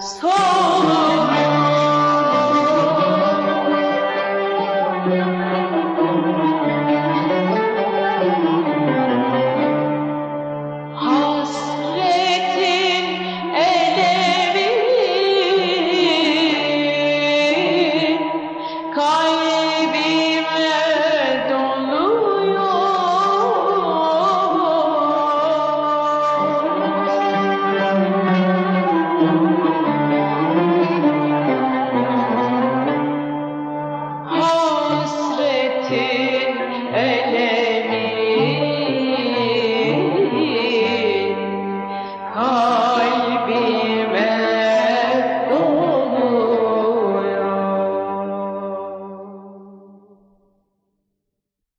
错。